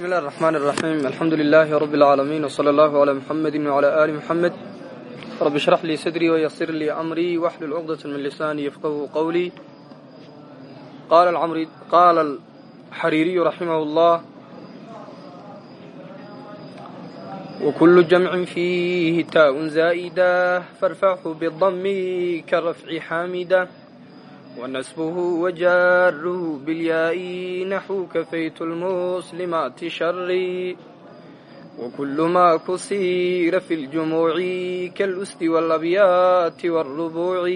بسم الله الرحمن الرحيم الحمد لله رب العالمين وصلى الله على محمد وعلى آل محمد رب اشرح لي صدري ويسر لي أمري واحلل عقدة من لساني يفقه قولي قال العمري قال الحريري رحمه الله وكل جمع فيه تاء زائدة فارفعه بالضم كرفع حامدة ونسبه وجاره بالياء نحو كفيت المسلمات شري وكل ما كسير في الجموع كالأسد والأبيات والربوع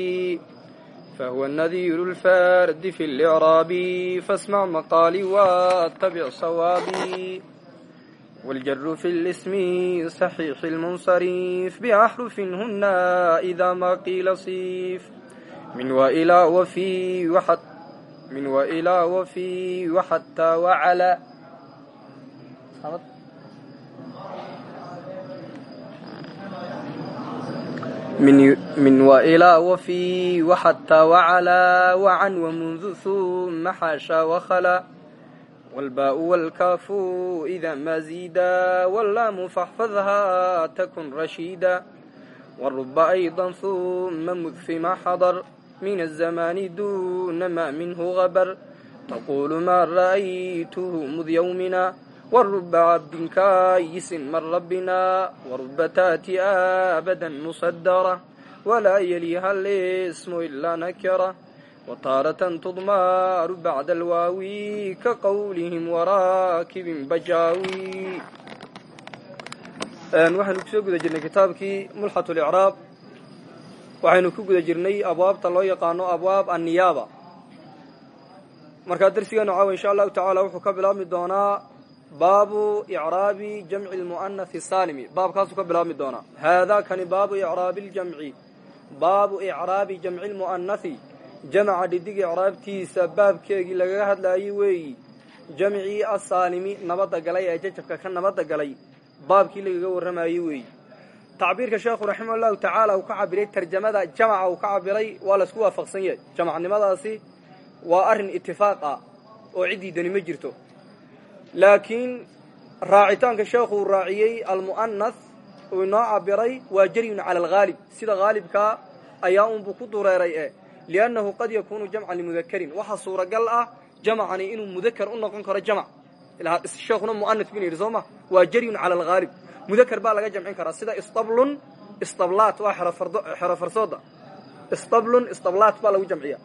فهو النذير الفارد في الإعراب فاسمع مقالي واتبع صوابي والجر في الاسم صحيح المنصرف بأحرف هن إذا ما قيل صيف min wailaa wfi min wailaa wfi waxataa wacala min wailaa wfi waxataa wacalaa wacan wamundu uma xaasha wakhala walbaau walkaafu ida ma ziida wallaamu faxfadhaa takun rashiida تكن رشيدا والرب أيضا ثم مذ فيما حضر من الزمان دون ما منه غبر تقول ما رأيته مذ يومنا والرب عبد كايس من ربنا ورب تاتي أبدا مصدرة ولا يليها الاسم إلا نكرة وطارة تضمار بعد الواوي كقولهم وراكب بجاوي waxaynu ku soo guda jirnay kitaabkii mulxat licraab waxaynu ku guda jirnay abwaabta loo yaqaano abwaab anniyaaba. Markaa darsigeenu caawa insha allahu tacaala wuxuu ka bilaabmi doonaa baabu icraabi jamci lmu'anathi saalimi. Baabkaasuu ka bilaabmi doonaa. Haadaa kani baabu icraabi ljamci baabu icraabi jamci lmu'anathi jamaca dhidig icraabtiisa baabkeegii lagaga hadlaayey weeyi. Jamcii asaalimi nabadda galay ee jajabka ka nabadda galay baabkii lagaga warramayey weeyi tacbiirka sheekhu raximah llahu tacaala uu ka cabiray tarjamada jamaca uu ka cabiray waa la isku waafaqsan yahay. Jamacnimadaasi waa arrin itifaaq ah oo ciddii dani ma jirto. Laakiin raacitaanka sheekhu uu raaciyey almu'anath uu inoo cabiray waa jaryun cala alghaalib sida haalibkaa ayaa unbuu ku dureeray e liannahu qad yakuunu jamcan limudakarin waxaa suuragal ah jamacani inuu mudakar u noqon karo jamc sheekuna mu'anath binu yidhi soo ma waa jaryun cala alghaalib mudakar baa laga jamcin karaa sida istablun istablaat waa xero farsooda. Istablun istablaat baa lagu jamciya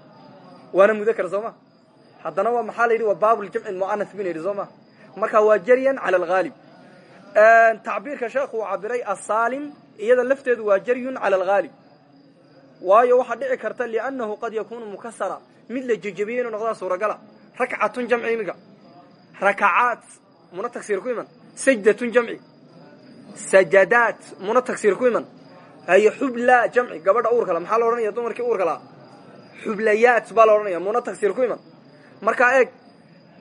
waana mudakar soo ma haddana waa maxaa la yidhi waa baabuljamci mu'anath binu yidhi soo ma marka waa jaryan cala alghaalib tacbiirka sheekhu uu cabiray asaalim iyada lafteedu waa jaryun cala alghaalib waayo waxaa dhici karta liannahu qad yakuunu mukasara mid la jejebiyey inuu noqdaa suuragala. Rakcatun jamci imiga rakacaat muna tagsiir ku iman. Sajdatun jamci. Sajadaat muna tagsiir ku iman. Haye xubla jamci gabadha uurkala maxaa la odhanaya? Dumarkii uurka laha xublayaat baa la odhanaya muna tagsiir ku iman. Markaa eeg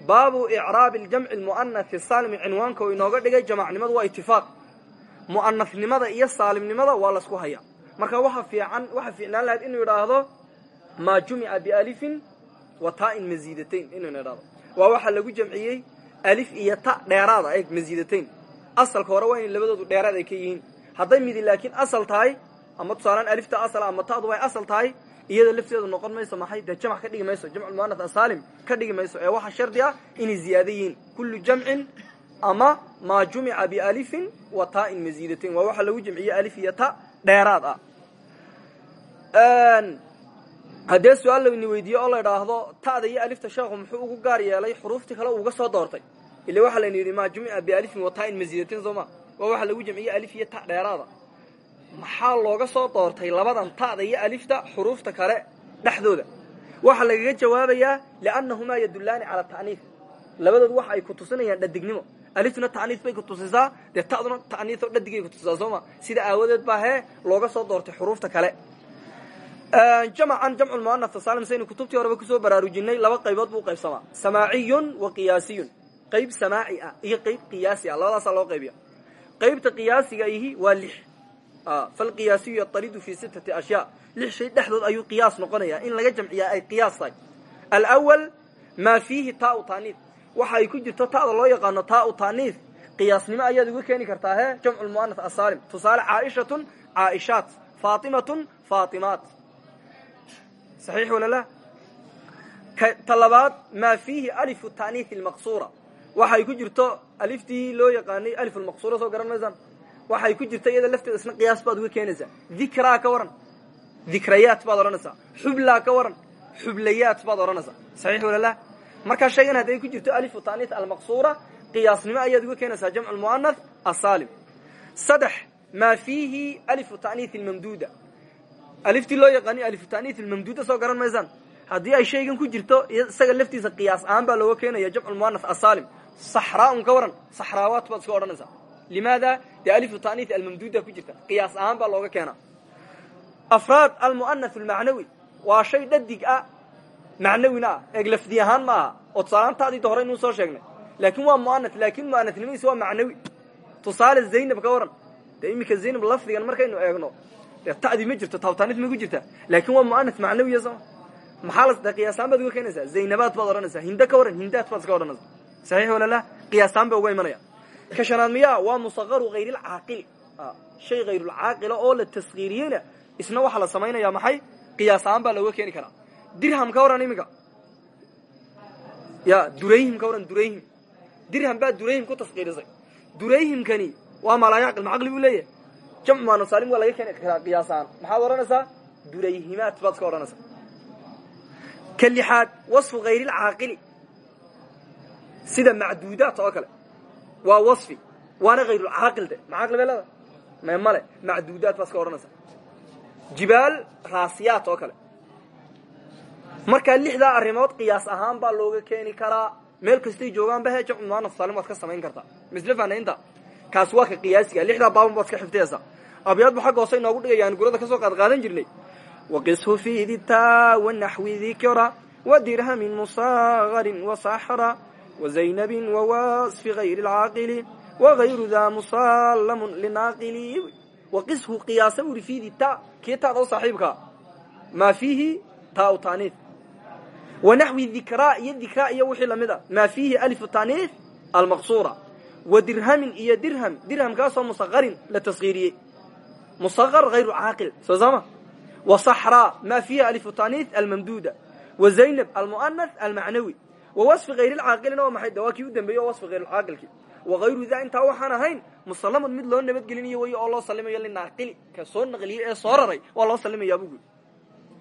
baabu icraabi ljamci lmu'anathi saalimi cinwaanka uu inooga dhigay jamacnimadu waa itifaaq mu'anathnimada iyo saalimnimada waa la isku hayaa marka waxa fiican waxa fiicnaan lahayd inuu idhaahdo maa jumica bialifin wa taa'in masiidatayn inuu idhaahdo waa waxaa lagu jamciyey alif iyo ta dheeraada eeg masiidatayn asalka hore waa in labadoodu dheeraad ay ka yihiin. Hadday midi laakiin asal tahay ama tusaalaan alifta asal ama ta'du noqon mayso maxay? Dee jamc ka dhigi mayso jamcu mu'anath asaalim ka dhigi ee waxaa shardi ah inay ziyaada yihiin. Kullu jamcin ama maa jumica bialifin wa taa'in masiidatayn waa waxaa lagu jamciyey alif iyo ta dheeraad ah haddee su'aal layni weydiiye oo la idhaahdo ta'da iyo alifta sheekhu muxuu ugu gaar yeelay xuruuftii kale uga soo doortay. Ila waxaa layni yidhi maa jumica bialifin wa taa'in masiidatin soo ma. Waa waxaa lagu jamciyey alif iyo ta dheeraada. Maxaa looga soo doortay labadan ta'da iyo alifta xuruufta kale dhexdooda? Waxaa lagaga jawaabayaa liannahumaa yadullaani cala ta'niif. Labadood waxa ay ku tusinayaan dhadignimo aliftuna ta'niif bay ku tusisaa dee ta'duna ta'niif oo dhadigay ku tusisaa sida aawadeed baa hee looga soo doortay xuruufta kale jamcan jamcu mu'anath saalim saynu kutubtii horeba ku soo baraarujinay laba qaybood buu qaybsamaa. Samaaciyun wa qiyaasiyun. Qayb samaaci ah iyo qayb qiyaasi ah labadaasaa loo qaybiya qaybta qiyaasiga ihi waa lix. Falqiyaasiyu yataridu fi sittati ashyaa. Lix shay dhexdood ayuu qiyaas noqonayaa in laga jamciyaa ay qiyaas tahay. Alawal maa fiihi taau taaniid. Waxa ay ku jirto ta'da loo yaqaano taau taaniif qiyaasnimo ayaad uga keeni kartaa he jamcu lmu'anath asaalim tusaale caaishatun caaishaat. Faatimatun faatimaat saxiix wala la ta labaad maa fiihi alifu taaniifi almaqsuura waxay ku jirto aliftii loo yaqaanay alif lmaqsuura soo garan maysaan waxay ku jirta iyada lafteeda isna qiyaas baad uga keenaysaa dikraa ka waran dikrayaat baad odhanaysaa xublaa ka waran xublayaat baad odhanaysaa saxiix wala la markaa shaygan hadday ku jirto alifu taaniif almaqsuura qiyaasnimo ayaad uga keenaysaa jamcu lmu'anath asaalim saddex maa fiihi alifu taaniif almamduuda aliftii loo yaqaaniy alifu taaniif almamduuda soo garan maysaan haddii ay shaygan ku jirto isaga laftiisa qiyaas ahaan baa looga keenaya jamcu lmu'anath asaalim saxraaun ka waran saxraawaat baad iska odhanaysaa. Limaada dee alifu almamduuda ku jirta qiyaas ahaan baa looga keenaa. Afraad almu'anath almacnawi waa shay dhadig ah macnawina ah eeg lafdi ahaan ma oo tusaalaantaadii hore inuu soo sheegnay. Laakin waa mu'anath laakin mu'anathnimadiisa waa macnawi. Tusaale zaynab ka waran dee iminka lafdigan markaynu eegno dee ta'dii ma jirto tawtaanif ma ku jirta. Laakin waa mu'anath macnawiya soo. Maxaa qiyaasaan baad uga keenaysaa? Zaynabaad baad odhanaysaa? Hinda ka waran hindaad baad iska odhanaysaa. Saxiix wala la qiyaasaan ba uga imanaya. Ka shanaad miyaa waa musaqaru hayrilcaaqili shay hayrulcaaqila oo la taskiiriyeyna isna waxaa la samaynaya maxay? Qiyaasaan baa looga keeni karaa. Dirham ka waran iminka ya durayhim ka waran durayhim. Dirham baa durayhim jamcu maanusaalim waa laga keeni karaa qiyaasaan maxaad odhanaysaa durayhimaat baad iska odhanaysaa ka lixaad wasfu hayrilcaaqili sida macduudaat oo kale waa wasfi waana hayrulcaaqil de macaqli bay leeda me male macduudaat baad iska odhanaysaa jibaal raasiyaat oo kale markaa lixdaa arrimood qiyaas ahaan baa looga keeni karaa meel kastay joogaanba he jamcu muanaf saalim waad ka samayn kartaa misle fanaynta kaas waa ka qiyaasiga lixdaa baaban baad ka xifdiyaysaa abyaadbu xagga hoose inoogu dhigayaan gurada ka soo qaad qaadan jirnay. Waqishu fi wanaxwi dikra wadirhamin musagarin wasaxra wazaynabin wawasfi hayri lcaaqili wagayru daa musallamun linaaqili waqishu qiyaasa uri fi dita kii taada maa fiihi taa taaniif. Wanaxwi dikraa iyo dikraa iyo wixii la mid a maa fiihi wa dirhamin iyo dirham dirhamkaasoo musaqarin la taskiiriyey musaqar hayru caaqil soo sama wa saxraa maa fiihi alifu taaniif almamduuda. Wa zaynab almu'anath almacnawi. Wa wasfi hayrilcaaqilina waa maxay de waa kii u dambeeyey oo wasfi hayrulcaaqilki wagayru daa intaa waxaan ahayn musallaman mid loo nabadgelinayo wey oo loo salimayo linaaqili ka soo naqliyey ee soo raray waa loo salimayaa bugu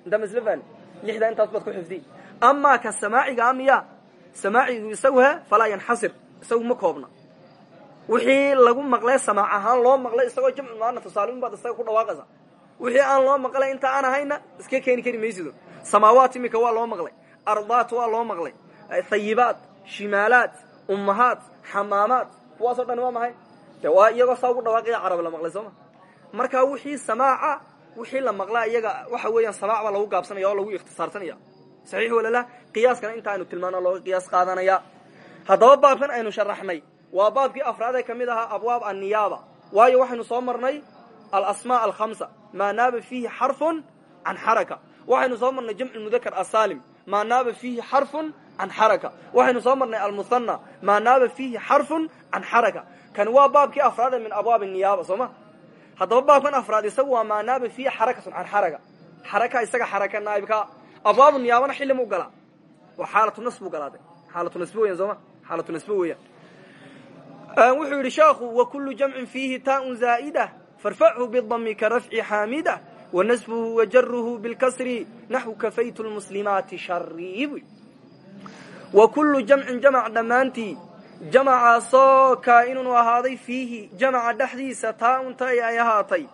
intaa masl fahni lixdaa intaas baad ku xifdiy amaa ka wixii lagu maqlay samaac ahaan loo maqlay isagoo jamcu muana tusaalin baad isaga ku dhawaaqaysa. Wixii aan loo maqlay inta aan ahayna iska keeni kari maysido. Samaawaat imika waa loo maqlay. Ardaat waa loo maqlay. Hayibaat shimaalaat ummahaat xamaamaat kuwaasoo dhan waa maxay? De waa iyagoo saa ugu dhawaaqaya carab la maqlay sooma marka wixii samaaca wixii la maqlaa iyaga waxa weeyaan samaac baa lagu gaabsanaya oo lagu ikhtisaarsanaya. Saxiix walala qiyaaskana inta aynu tilmaano looga qiyaas qaadanaya. Haddaba baabkan aynu sharaxnay waa baabkii afraadee ka mid ahaa abwaab anniyaaba. Waayo waxaynu soo marnay alasmaa alkhamsa maa naaba fiihi xarfun can xaraka waxaynu soo marnay jamcu mudakar asaalim maa naaba fiihi xarfun can xaraka waxaynu soo marnay almuhana maa naaba fiihi xarfun can xaraka kani waa baabkii afraade min abwaab niyaaba soo ma? Haddaba baabkan afraad isagu waa maa naaba fiihi xarakatun can xaraka xaraka isaga xaraka naaibka abwaabu niyaabana xilli mu galaa waa xaalatu nas buu galaade xaalatu nasbe weyan sooma xaalatu wuxuu yidhi sheekhu wakulu jamcin fiihi taun zaa'ida farfachu bidami ka rafci xaamida wanasbuhu wajaruhu bilkasri naxwu kafaytu lmuslimaati shariib wa kullu jamcin jamac dhammaantii jamacaasoo kaa'inunu ahaaday fiihi jamaca dhexdiisa taa-unta ay ahaatay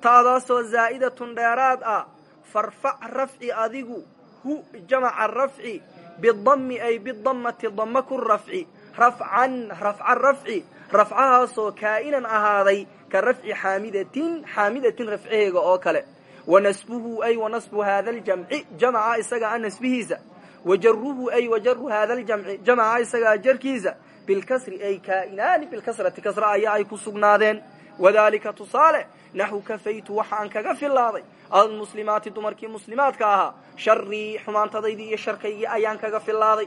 taadaasoo zaa'idatun dheeraad ah farfac rafci adigu hu jamaca rafci bidammi ay bidammati damma ku rafci rafcan rafca rafci. Rafcahaasoo kaa'inan ahaaday ka rafci xaamidatin xaamidatin rafcaheega oo kale. Wa nasbuhu ay wa nasbu haada aljamci jamaca isaga a nasbihiisa. Wa jaruhu ay wa jaru haada aljamci jamaca isagaa jarkiisa. Bilkasri ay kaa'inaani bilkasrati kasra ayaa ay ku sugnaadeen. Wadaalika tusaale naxwu kafaytu waxaan kaga filaaday almuslimaati dumarkii muslimaadka ahaa sharii xumaantadaydii iyo sharkaygii ayaan kaga filaaday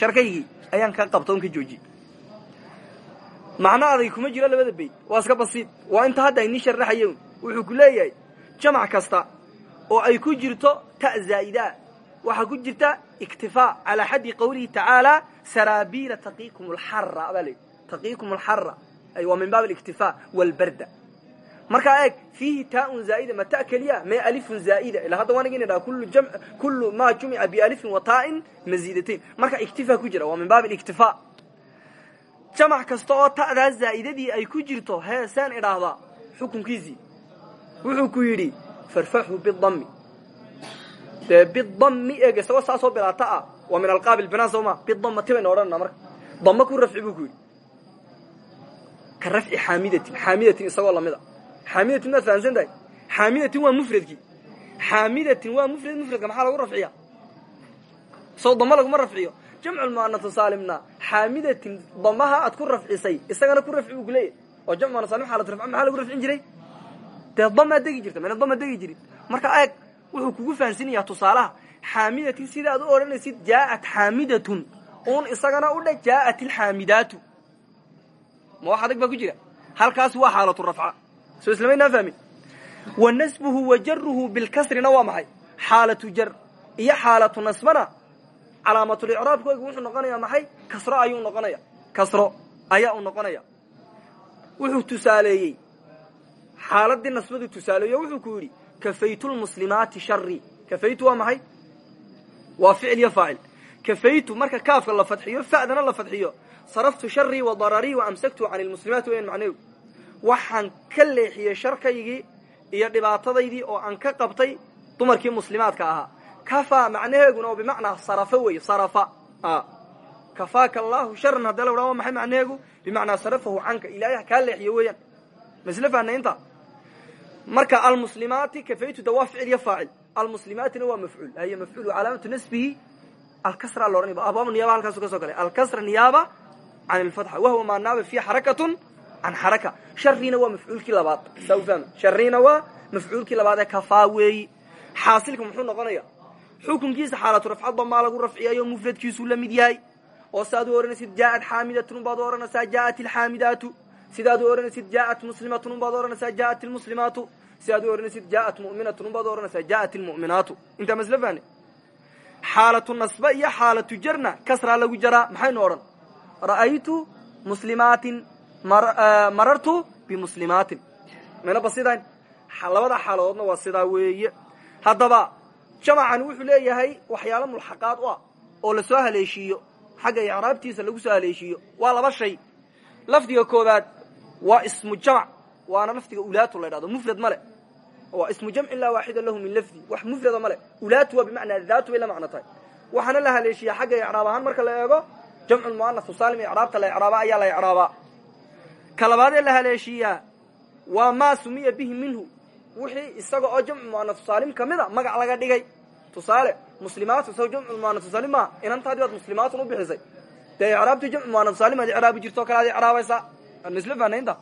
sharkaygii ayaan ka qabta on ka joojiye macno aday kuma jiro labada bayd waa iska basiid waa inta hadda aynii sharaxaye wuxuu ku leeyahay jamac kasta oo ay ku jirto ta zaa'idaa waxaa ku jirta iktifaa calaa xaddi qawlihi tacaala saraabiila taqiikum alxara baa layidhi taqiikum alxara ay waa min baab aliktifaa walbarda markaa eeg fiihi taaun zaa'ida ma ta keliya mee alifun zaa'ida. Ila hadda waan igin dhaha kullu maa jumica bialifin wa taa'in maziidatayn marka iktifaa ku jira waa min baab aliktifaa jamac kasta oo ta'daa zaa'idadii ay ku jirto heesaan idhaahdaa? Xukunkiisii wuxuu ku yidhi farfaxhu bidammi dee bidammi eeg isagoo saasoo bilaata ah waa min alqaabil binaa soo ma? Bidammati bayna odhanana marka. Damba ku rafci buu ku yidhi. Ka rafci xaamidatin xaamidatin isagoo la mid a xaamidatin maad fahamsan tahay xaamidatin waa mufradkii xaamidatin waa mufrad mufradka maxaa lagu rafciya soo damba laguma rafciyo jamculmuanatu saalimna xaamidatin damaha aad ku rafcisay isagana ku rafci buu ku leeyahy oo jamcu saalim xaalad rafca maxaa lagu rafcin jiray dee damaa degi jirta mina dama degi marka eeg wuxuu kugu fahansinaya tusaalaha xaamidatin sidaad u odhanaysid jaa'at xaamidatun un isagana u dhe jaa'at ilxaamidaatu ma wax adag baa halkaas waa xaalatu rafca soo islamaynaan fahmin wa nasbuhu wa jaruhu bilkasrina waa maxay xaalatu jar iyo xaalatu nasbana calaamatulicraabkooga wuxuu noqonayaa maxay kasro ayuu noqonaya kasro ayaa uu noqonaya wuxuu tusaaleeyey xaaladii nasbaduu tusaaleeyo wuxuu ku yidhi kafaytu lmuslimaati shari kafaytu waa maxay waa ficil iyo faacil kafaytu marka kaafka la fadxiyo fa'dana la fadxiyo saraftu sharii wa dararii wa amsaktu can lmuslimaati weyan macnehu waxaan ka leexiyey sharkaygii iyo dhibaatadaydii oo aan ka qabtay dumarkii muslimaadka ahaa. Kafaa macnaheeguna oo bimacnaa sarafa wey sarafa. Kafaaka allahu sharan hadda la wadhaa waa maxay macnaheegu? Bimacnaa sarafahu canka. Ilaahay kaa leexiyo weeyaan. Masle fahna inta marka almuslimaati kafaytu da waa ficil iyo faacil. Almuslimaatina waa mafcuul. Haye mafcuul calaamatu nasbihi alkasra la odhanaya abwaab niyaaba halkaasu ka soo galay. Alkasra niyaaba can ilfatxa wahuwa maa naaba fiiha xarakatun an xaraka sharriina waa mafcuulkii labaad saa u fahma sharriina waa mafcuulkii labaad ee kafaa weeyi xaasilka muxuu noqonayaa xukunkiisa xaalatu rafcadba maa lagu rafciyayo mufradkiisuu la mid yahay oo saad u odhanaysid jaaat xaamidatun baad odhanaysaa jaaat ilxaamidaatu sidaad u odhanaysid jaaat muslimatun unbaad odhanaysaa jaaat ilmuslimaatu sidaad u odhanaysid jaaat mu'minatun unbaad odhanaysaa jaaat ilmu'minaatu intaa masla fahne xaalatu nasba iyo xaalatu jarna kasraa lagu jaraa maxaynu odhan ra'aytu muslimaatin marartu bimuslimaatin mayna basidayn labada xaaladoodna waa sidaa weeye. Haddaba jamacani wuxuu leeyahay waxyaalo mulxaqaad u ah oo la soo haleeshiiyo. Xagga icraabtiisa lagu soo haleeshiiyo. Waa laba shay. Lafdiga koobaad waa ismu jamc waana lafdiga ulaatu la ydhahdo mufrad male waa ismu jamcin laa waaxida lahu min lafdi. Wax mufrada male ulaatu waa bimacnaa daatu bay la macno tahay. La haleeshiya xagga icraab ahaan. Marka la eego jamcu lmu'anasu saalim icraabta la icraaba ayaa la icraabaa ka la haleeshiiyaa. Waa maa sumiya bihi minhu. Wixii isaga oo jamcu mu'anasu saalim ka magac laga dhigay. Tusaale muslimaatu saw jamcu mu'anasu saalim maa inantaadii baad muslimaatun u bixisay. Dee icraabtii jamcu mu'anasu saalim aad jirto kale ad icraabaysaa? Aan misla fahnaynta.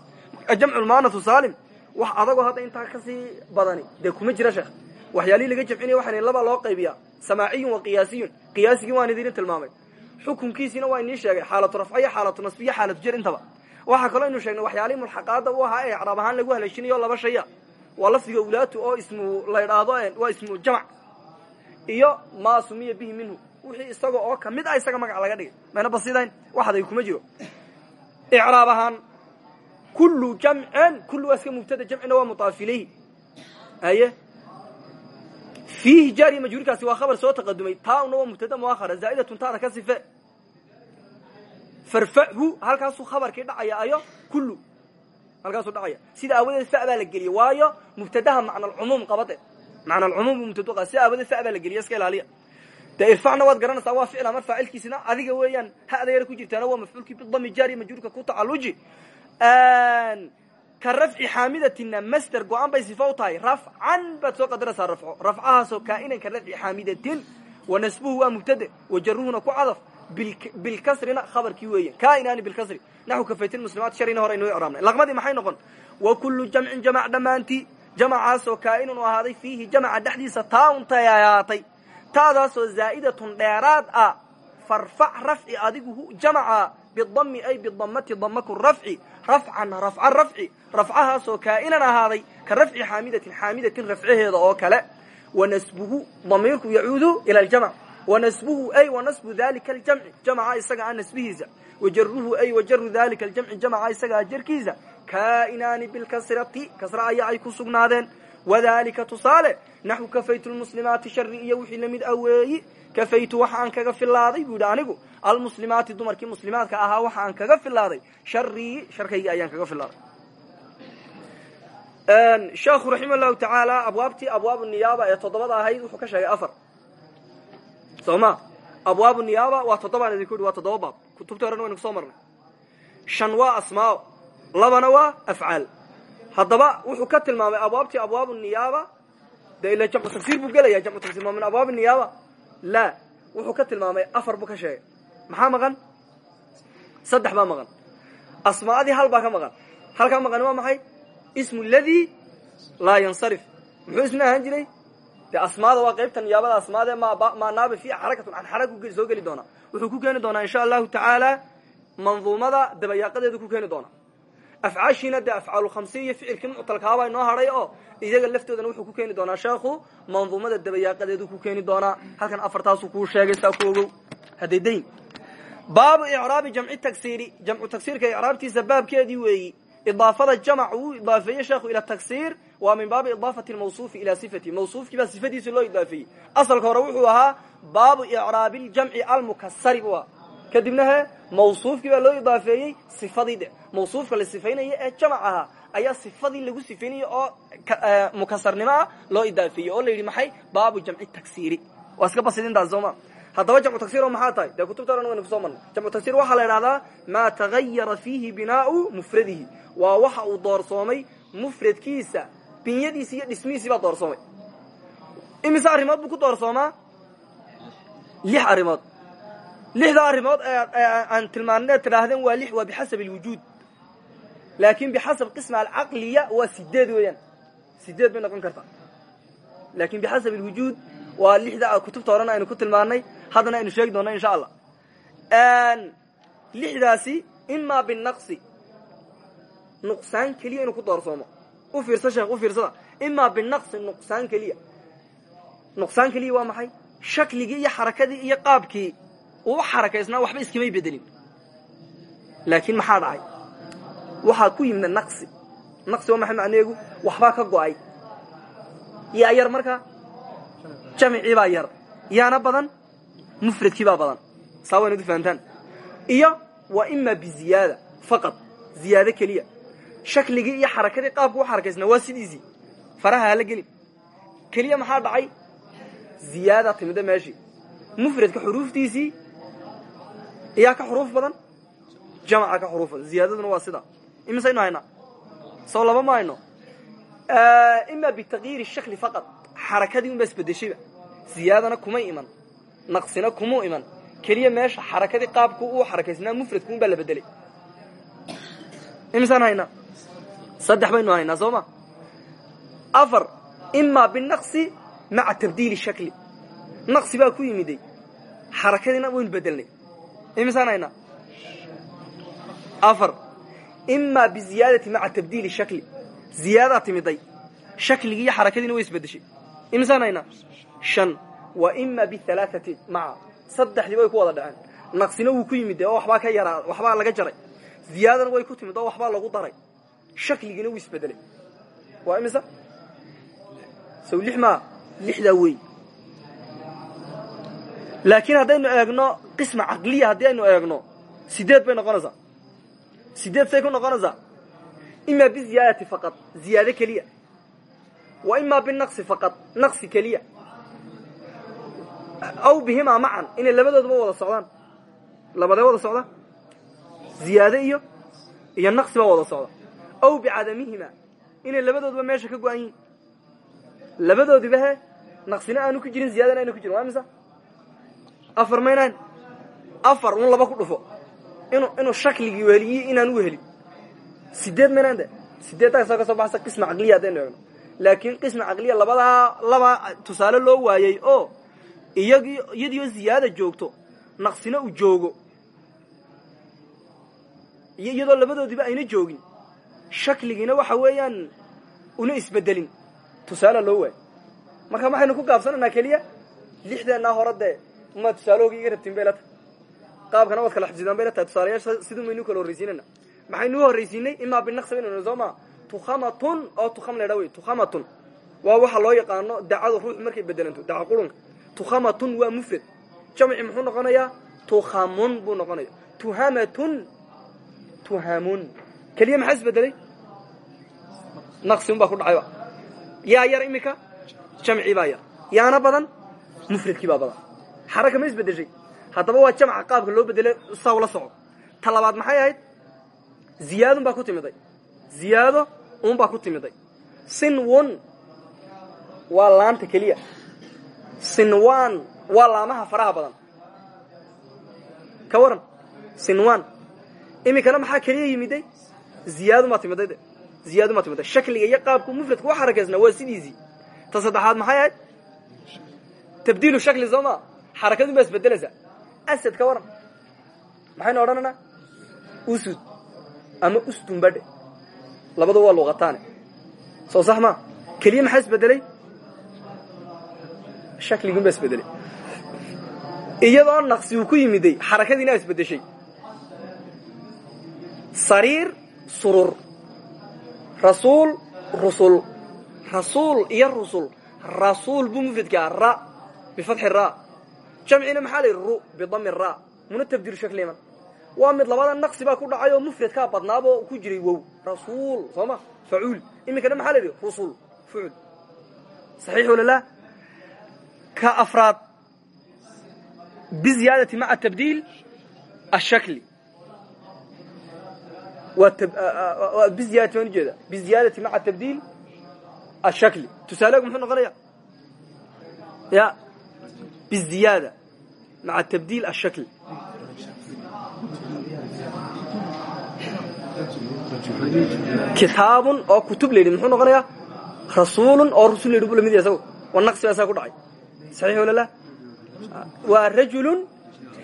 Jamcu mu'anasu saalim wax adagoo hadda intaa badani. Dee kuma jira sheekh. Waxyaalihii laga jamcinaya waxaan laba loo qaybiyaa. Samaaciyun wa qiyaasiyun. Qiyaasigii waan idin tilmaamay. Xukunkiisiina waa inii sheegay xaalatu rafca iyo xaalatu nasbi iyo xaalatu intaba waxaa kaloo aynu sheegnay waxyaalihii mulxaqaada u ahaa ee icraab ahaan lagu haleeshinayo laba shaya. Waa lafdiga ulaatu oo ismu la ydhaahdo waa ismu jamc. Iyo maa sumiya bihi minhu. Wixii isaga oo ka mid ah isaga magac laga dhigay. Mayna basidayn waxday kuma jiro. Icraab ahaan kullu jamcin kullu waa iska mubtada jamcina waa mudaaf aye fiihi jaariya majhuurkaasi waa khabar soo taqadumay. Taauna waa mubtada muahara zaa'idatun taada ka sife farfahu halkaasuu khabarkii dhacaya ayo kullu halkaasuu dhacaya. Sida aawadeed fa baa la geliye waayo mubtadaha macna alcumuum qabade macna alcumuum buu mubtadu qaba sida aawadeed fa baa la geliye iska ilaaliya. Dee irfacna waad garanaysaa waa ficil amar faacilkiisina adiga weeyaan hada yar ku jirtaana waa mafcuulkii bidami jaariya majhuurka ku tacaluji ka rafci xaamidatina masder go'aan bay sifa u tahay. Rafcan baad soo qadaraysaa rafco. Rafcahaasoo kaa'inan ka rafci xaamidatin. Wa nasbuhu waa mubtade. Wa jaruhuna ku cadaf bilkasrina khabarkii weeyan. Kaainaani bilkasri. Naxu kafaytin muslimaat sharina hore aynoo icraabnay laqmadii maxay noqon? Wa kullu jamcin jamac dhammaantii jamacaasoo kaa'inun u ahaaday fiihi jamaca dhexdiisa taa untay ahaatay taadaasoo zaa'idatun dheeraad ah. Farfac rafci adigu jamaca bidami ay bidamati damaku rafci. Rafcan rafca rafci. Rafcahaasoo kaa'inan ahaaday ka rafci xaamidatin xaamidatin rafcaheeda oo kale. Wanasbuhu damiirku yacuudu ila ljamc wanasbuhu ay wanasbu dalika aljamci jamca isaga a nasbihiisa. Wajaruhu ay wajaru dalika aljamci jamca isaga a jarkiisa. Kaa'inaani bilkasrati kasra ayaa ay ku sugnaadeen. Wadalika tusaale naxwu kafaytu lmuslimaati shari iyo wixii la mid a weeyi. Kafaytu waxa aan kaga filaaday buu yidhi anigu almuslimaati dumarkii muslimaadka ahaa waxa aan kaga filaaday sharii sharkaygii ayaan kaga filaaday sheekhu raxima llahu tacaala abwaabtii abwaabu niyaaba ee soo ma abwaabu niyaaba waa toddobaan idinku yidhi waa toddoba baab. Kutubta horena waynu ku soo marnay. Shan waa asmaao labana waa afcaal. Haddaba wuxuu ka tilmaamay abwaabtii abwaabu niyaaba de ila tafsir buu gelaya jamcu tafsir ma min niyaaba? La wuxuu ka tilmaamay afar buu ka sheegay. Maxaa maqan? Saddex baa maqan. Asmaadii hal baa ka maqan. Halkaa maqani waa maxay? Ismu ladii laa yansarif. Muxuu isna ahaan jiray de asmaada waa qaybta niyaabada asmaade maa naaba fiiha xarakatun can xarag soo geli doonaa wuxuu ku keeni doonaa insha allahu tacaala manduumada dabayaaqadeedu ku keeni doonaa afcaashiina dee afcaalu khamsiya iyo ficilkii muctalkaabaa inoo hadhay oo iyaga laftoodana wuxuu ku keeni doonaa. Sheekhu manduumada dabayaaqadeedu ku keeni doonaa. Halkan afartaasuu kuu sheegay saa ku ogow. Hadday dayn baabu icraabi jamci tagsiri jamcu tagsiirka icraabtiisa baabkeedii weeyi. Idaafada jamac uu idaafeeyey sheekhu ila waa min baabi idaafati mawsuufi ilaa sifati. Mawsuufkii baa sifadiisi loo idaafeeyey asalka hore wuxuu ahaa baabu icraabi ljamci almukasari bu ah kadibna he mawsuufkii baa loo idaafeeyey sifadii de. Mawsuufka la sifaynaya ee jamac ahaa ayaa sifadii lagu sifaynaya oo mukasarnimo ah loo idaafeeyey oo la yidhi maxay? Baabu jamci tagsiri waa iska basidintaas sooma haddaba jamcu tagsir oo maxaa tahay? Dee kutubta oran waynu ku soo marnay. Jamcu tagsir waxaa maa tagayara fiihi binaau mufradihi. Waa waxa uu doorsoomay mufradkiisa binyadiisi iyo dhismihiisii baa doorsoomay imise arrimood buu ku doorsoomaa lix arrimood lixda arrimood aan tilmaanee tidhaahdeen waa lix waa bixasab alwujuud. Laakin bixasab qisma alcaqliya waa sideed weeyaan. Sideed bay noqon kartaa laakin bixasab alwujuud waa lixda kutubta horena aynu ku tilmaanay haddana aynu sheegi doona insha allah. Lixdaasi imaa binaqsi nuqsaan keliya inuu ku doorsoomo u fiirsa sheekh u fiirsada imaa binaqsi nuqsaan keliya. Nuqsaan keliya waa maxay? Shakligii iyo xarakadii iyo qaabkii uu xarakaysnaa waxba iskamay bedelin. Laakiin maxaa dhacay? Waxaa ku yimid naqsi. Naqsi waa maxay macneegu? Waxbaa ka go'ay. Yaa yar markaa jamicii baa yar. Yaana badan? Mufradkii baa iyo waa imaa biziyaada faqad ziyaado keliya shakligii iyo xarakadii qaabku u xarakaysnaa waa sidiisii faraha hala gelin. Keliya maxaa dhacay? Ziyaada timida meeshii mufradka xuruuftiisii iyaa ka xuruuf badan. Jamaca ka xuruuf. Badan ziyaadaduna waa sida. Imisaynu haynaa soo laba ma hayno? Ima bitaqyiiri shakli faqad xarakadii un baa isbedeshayba ziyaadana kuma iman. Naqsina kumuu iman. Keliya meesha xarakadii qaabku uu xarakaysnaa mufradku un baa la bedelay. Imisaan haynaa saddex baynu haynaa soo ma? Afar imaa binaqsi maca tabdiili shakli. Naqsi baa ku yimiday. Xarakadiina waynu bedelnay imisaan haynaa afar imaa biziyaadati maca tabdiili shakli. Ziyaadaa timiday. Shakligii iyo xarakadiina way isbedeshay imisaan haynaa shan wa ima bihalaaثati maca. Saddexdii way ku wada dhaceen. Naqsina wuu ku yimid de oo waxbaa ka yaraa laga jaray. Ziyaadana way ku timid oo lagu daray shakligiina wuu isbedelay waa imisa? Sow lix maa lixdaa wey laakiin haddaynu eegno qisma caqliya haddii aynu eegno sideed bay noqonaysaa. Sideed say ku noqonaysaa. Ima biziyaadati faqad ziyaado keliya. Wa ima binaqsi faqad naqsi keliya. Aw bihimaa macan inay labadooduba wada socdaan. Labadee wada socda ziyaade iyo iyo naqsi wada socda aw bicadamihima inay labadooduba meesha ka go-an yihiin labadoodiba he naqsina aanu ku jirin ziyadana aanu ku jirin waa misa afar maynaan afar un laba ku dhufo inu inuu shakligii weliyi inaan u helin sideed maynaan de sideeddaasoo ka soo baxsa qisma caqliya haddaynu eegno laakiin qisma caqliya labadaa laba tusaale loo waayey oo iyagii iyadiioo ziyaada joogto naqsina uu joogo iyadoo labadoodiiba ayna joogin shakligiina waxa weeyaan una isbedelin. Tusaale loo waayo marka maxaynu ku gaabsananaa keliya lixdeennaa hore dee ma tusaaloogi iga rabtiin bay la tahay. Qaabkana waad kala xifsidaan bay la tahay. Tusaalayaasha sidun baynu kala horraysiinana maxaynu u horraysiinay imaa binaqsi baynanu soo tukhamatun oo tukham wey tukhamatun. Waa waxa loo yaqaano dacadu ruux markay bedelanto daca qurunka. Tukhamatun waa mufrad. Jamci muxuu noqonayaa tukhamun buu noqonaya. Tuhamatun. Tuhamun. Keliya maxaa isbedelay naqsi un baa ku dhacayba. Yaa yar iminka jamcii baa yar. Yaana badan mufradkii baa badan. Xaraka ma isbedeshay haddaba waa jamca qaabka loo bedelay saw la soco. Ta labaad maxay ahayd? Ziyaadun baa ku timiday. Ziyaado un baa ku timiday. Sinwon waa laanta keliya. Sinwan waa laamaha faraha badan. Ka waran sinwan iminkana maxaa keliya yimiday? Ziyaadunbaa timiday de ziyaadun baa timiday shakliga iyo qaabku mufradka u xarakaysnaa waa sidiisii ta saddexaad maxay ahayd tabdiilu shakli soo ma xarakadun baa isbedelaysaa asad ka waran maxaynu odhanaynaa usud ama ustunbadhe labada waa luqataane soo sax ma keliya maxaa isbedelay shakligun baa isbedelay iyadoo naqsi uu ku yimiday xarakadiina a isbedeshay sariir surur rasuul rusul. Rasuul iyo rusul. Rasuul buu mufradkaa ra. Bifatxi ra. Jamcina maxaa la yidhi? Ru bidami ra. Muna tabdiilu shakliman waa mid labada naqsi baa ku dhacay oo mufradkaa badnaaboo ku jiray wow. Rasuul soo ma? Facuul. Iminkana maxaa la yidhi? Rusul. Fucul. Saxiix walalah ka afraad biziyaadati maca tabdiil ashakli biziyaadati waan ujeeda biziyaadati maca tabdiil ashakli. Tusaaleegu muxuu noqonaya ya biziyaada maca tabdiil ashakli. Kitaabun oo kutub la yidhi muxuu noqonayaa? Rasuulun oo rasul la yidhi bu la mid yahay isago waa naqsi baa saa ku dhacay. Saxiix wala la waa rajulun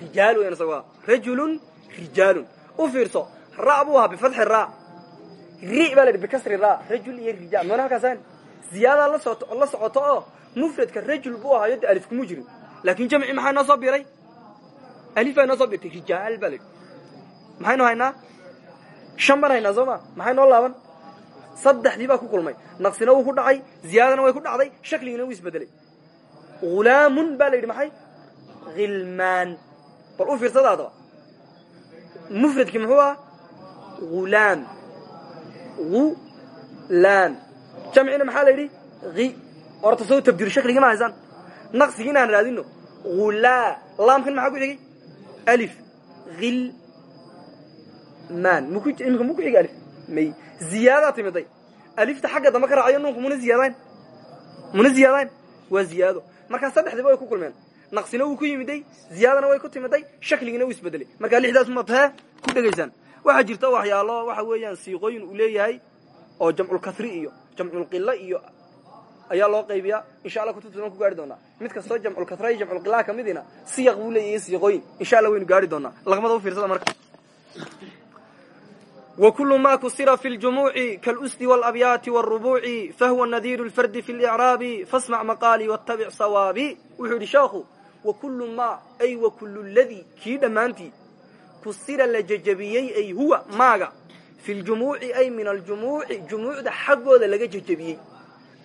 rijaal weyan isago rajulun rijaalun u fiirso ra buu ahaa bifatxi ra. Ri baa la bikasri ra. Rajul iyo rijaal mana halkaasaan ziyaadaa la socoto oo mufradka rajul buu ahaayo de alif kuma jirin. Laakin jamci maxaa noo soo biray alifaa noo soo birtay rijaal baa la yidhi. Maxaynu haynaa? Shan baan haynaa soo ma? Maxay noo laaban? Saddexdii baa ku kulmay. Naqsina wuu ku dhacay ziyaadana way ku dhacday shakligina wuu isbedelay. Hulaamun baa la yidhi maxay? Hilmaan bal u fiirsada adaba mufradkii muxuu ah hulaam hulaam jamcina maxaa la yidhi hi horta soo tabdiir shakligii ma haysaan naqsigii inaan raadino hulaa laamkan maxaa ku xigay alif hil man imika mu ku xigi alif may ziyaadaa timiday alifta xagga dambe ka raacayo nuunku muna ziyaadayn muna ziyaadayn waa ziyaado markaa saddexdiiba way ku kulmeen naqsina wuu ku yimiday ziyaadana way ku timiday shakligina wuu isbedelay markaa lixdaas matee ku dhegaysaan waxaa jirta waxyaalo waxa weeyaan siiqooyin uu leeyahay oo jamculkasri iyo jamculqilo iyo ayaa loo qaybiyaa insha alla kutubtana ku gaari doonaa mid kastoo jamculkasra iyo jamculqilaha ka midina siyaq buu leeyahay siiqooyin insha alla waynu gaari doonaa laqmada u fiirsada marka وكل ma ksira في الجموع kالأsد والأبyاaت والربوع فhو نdير الفrد في الإعراب فاسمع مقالي واتبع صوابي wuxuu yihi sheekhu وكل ma ay وكل اldي kii dhammaantii kusira la jejabiyey ay huwa maaga. Fi ljumuuci ay min aljumuuci jumuucda xaggooda laga jejabiyey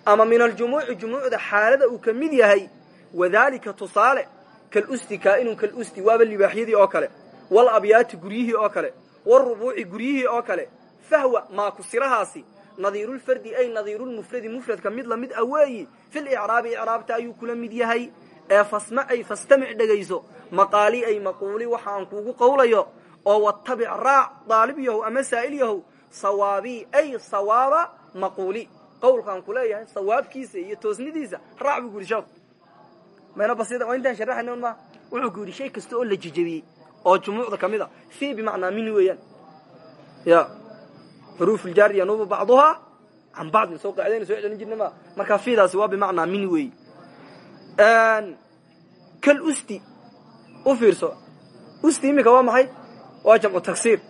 ama min aljumuuci jumuucda xaalada uu ka mid yahay wadaalika tusaale kalusti kaainun kalusti waaba libaaxyadii oo kale walabyaati guryihii oo kale warubuuci guryihii oo kale fahwa maa kusirahaasi nadiirulfardi ay nadiirulmufradi mufradka mid la mid a weeyi filicraabi icraabta ayuu kula mid yahay ee fasma ay fastamic dhegayso maqaali ay maquuli waxa aan kuugu qowlayo oo watabic raac daalib yahow ama saa'il yahow sawaabii ay sawaaba maquuli. Qowlkaan ku leeyahay sawaabkiisa iyo toosnidiisa raac buu ku yidhi sheeku mayna basida waa intaan sharaxayna ma wuxuu ku yidhi shay kasta oo la jejebiyey oo jumuucda ka mid a fi bimacnaa min weeyaan. Ya xuruuf ljaari yanuubu bacduhaa can bacdin soo qacdayna soo celin jirna ma markaa fiidaasi waa bimacnaa min weeyi kal usti u fiirso. Usti iminka waa maxay? Waa jamcu taksiir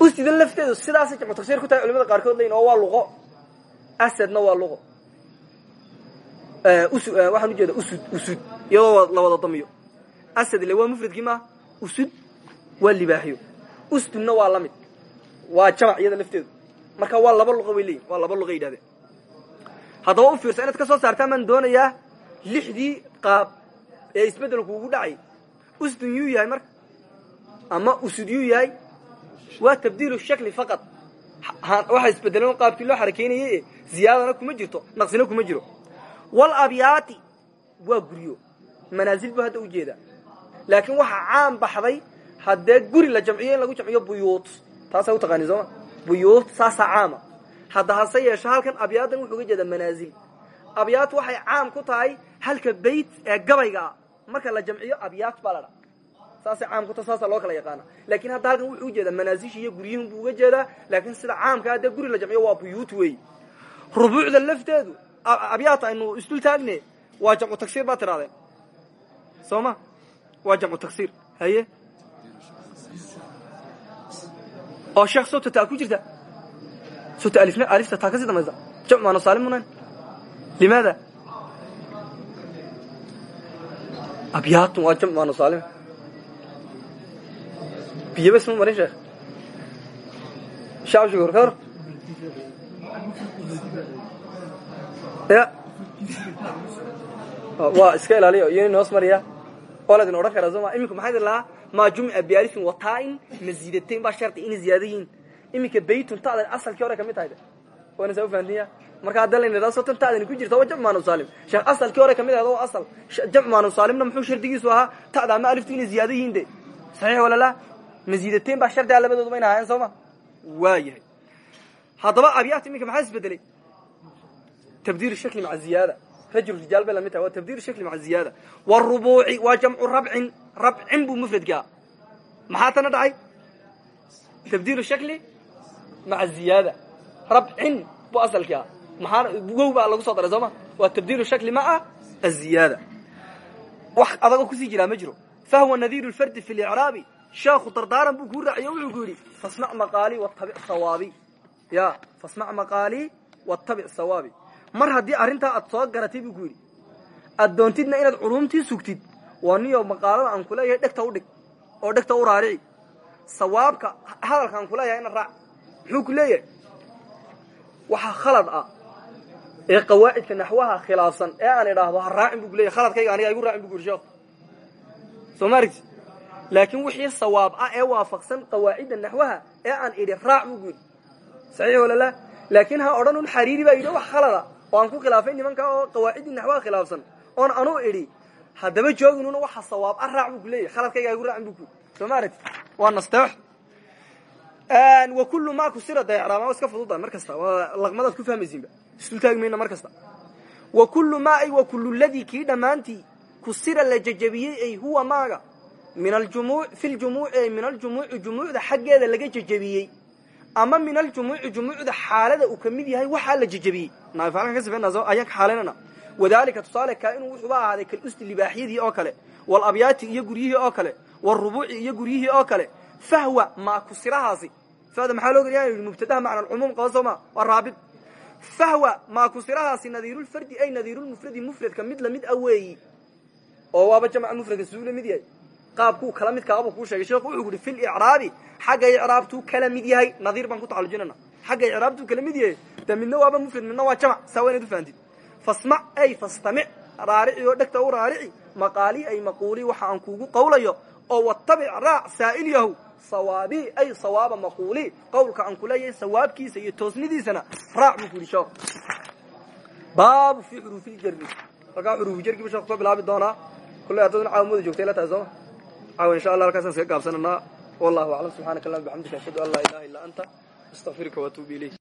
ustidan lafteedu sidaasay jamcu taksiir ku tahay culimada qaarkood leyin oo waa luqo. Asadna waa luqo. Waxaan ujeeda usud usud. Iyadoo la wada damiyo. Asad ile waa mufradkii maa usud waa libaaxyo ustudna waa la mid waa jamac iyada lafteedu. Marka waa laba luqo way leeyihiin waa laba luqo yidhahdeen haddaba u fiirsa inaad ka soo saartaan baan doonayaa lixdii qaab ee isbeddelku ugu dhacay. Usdun yuu yahay marka ama usud yuu yahay waa tabdiilu shakli faqad waxa isbedelan qaabkii loo xarakeynayay e ziyaadana kuma jirto naqsina kuma jiro. Wal abyaati waa guryo. Manaasil buu hadda u jeedaa laakiin waxaa caan baxday haddee guri la jamciyo in lagu jamciyo buyuut taasaa utaqaani sooma buyuut saasaa hadda hase yeeshe halkan abyaadan wuxuu uga jeedaa manaasil abyaat waxay caam ku tahay halka beyt ee gabayga ah marka la jamciyo abyaat baa la caam ku tahay loo kala yaqaana laakiin hadda halkan wuxuu u jeedaa manaasishi iyo guryihin buu jeedaa laakiin sida caamka haddee guri la jamciyo waa buyuut weey. Rubuucda lafteedu abyaat aynu isdul taagne waa jamcu tagsiir baad tirahdeen soo waa jamcu tagsiir haye? Oo sheekh sota taa ku jirta? Sota alifta taa ka sii damaysa jamcu maanu saalim waa jamcu maanu saalim biyo bas ma marin sheekh shacab shukur ka hor ya waa iska ilaaliya iyo in hoos mariya waa laydin odhan karaa sooma iminka maxaa idin lahaa maa jumca bialifin wataain maziidatayn baa shardi inay ziyaada yihiin iminka baytun ta'dan asalkii hore ka mid tahay de waana saa ufahantinya marka hadda layna idhaha sotan ta'dani ku jirta waa jamc maanu saalim. Sheekh asalkii hore ka mid waa asal jamc maanu saalimna muxuu shardigiisu ahaa ta'da ama aliftu inay ziyaada yihiin de? Saxiix wala la maziidatayn baa shardi a labadooduba ina ahaayeen sooma? Waa yahay haddaba abyaat iminka maxaa isbedelay? Tabdiil shakli maca ziyaada. Rajul rijaal bay la mid tahay waa tabdiil shakli maca ziyaada. Wاrubuuci waa jamcu rabcin rabcin buu mufradkaa maxaa tana dhacay? Tabdiilu shakli maca ziyaada. Rabcin buu asalkii ah maxaa wow baa lagu soo daray soo ma? Waa tabdiilu shakli maca aziyaada wax adagoo ku sii jiraa ma jiro. Fahwa nadiir lfardi fi licraabi sheekhu dardaaran buu kuu raaciyo wuxuu ku yidhi fasmac maqaalii watabic sawaabi. Ya fasmac maqaalii watabic sawaabi. Mar haddii arrintaa aad soo garatay buu ku yidhi aad doontidna inaad culumtii sugtid waa niyo maqaalada aan ku leeyahay dhegta udhig oo dhegta u raarici. Sawaabka hadalka aan ku leeyahay ina raac. Muxuu ku leeyahay waxaa khalad ah ee qawaacidka naxwaha khilaafsan ee aan idhaahdo ha raacin bu ku leyahy khaladkayga aniga igu raacin bu yidhi sheekhu soo ma argti laakiin wixii sawaab ah ee waafaqsan qawaacidda naxwaha ee aan idhi raac buu ku yidhi. Saxiix wala la? Laakiin ha odhan un xariiri baa yidhi wax khalada oo aan ku khilaafay nimanka oo qawaaciddii naxwaha khilaafsan oon anuu idhi haddaba jooginuna waxa sawaab a raac buu ku leeyahy khaladkayga igu raacin bu ku yidhi. Soo ma aragti? Waa nasteex. Wa kullu ma kusira dayacraama iska fududa mar kasta. Waa laqmadaad ku fahmaysiinba isdul taagi mayna mar kasta? Wa kullu maa ay wa kullu ladii kii dhammaantii kusira la jajabiyey ay huwa maaga. Min aljumuuc fi ljumuuci ay min aljumuuci jumuucda xaggeeda laga jajabiyey. Ama min aljumuuci jumuucda xaalada uu ka mid yahay waxaa la jajabiyey. Naafaalkan ka sifeynaa ayaan ka xaalaynana wadaalika tusaale kaa inuu wuxuuba ahaaday kalusti libaaxyadii oo kale walabyaati iyo guryihii oo kale walrubuuci iyo guryihii oo kale. Fahwa maa kusirahaasi. Fahda maxaa loo geliya mubtadaha macna alcumuum qaba soo ma? Waa fahwa maa kusirahaasi nadiirulfardi ay nadiirulmufradi mufradka mid la mid a weeyi oo waaba jamca mufradka siduu la mid yahay qaabkuu kala mid kaabuu kuu sheegay sheekhu wuxuu ku yihi fi licraabi xagga icraabtuu kala mid yahay nadiir baan ku tacalujinana xagga icraabtuu kala mid yahay de midna waaba mufrad midna waa jamc saa waa inaad ufahantid fasmac ay fastamic raarici oo dhegta u raarici maqaali ay maquuli waxa aan oo watabic sawaabi ay sawaaba maquuli. Qawlka aan kuleeyahay sawaabkiisa iyo toosnidiisana raac buu ku yidhi sheekhu baabu fii xuruufiljari halkaa xuruufujarkiiba sheekhu ka bilaabi doonaa. Kulley haddaduna caawamooda joogtay la tahay sooma caawa insha allah halkaasaan iskaga gaabsananaa wallahu aclam. Subxaanaka allahuma bxamdika ashhadu an laa ilaha illa anta astaqfiruka waatuubu ilayk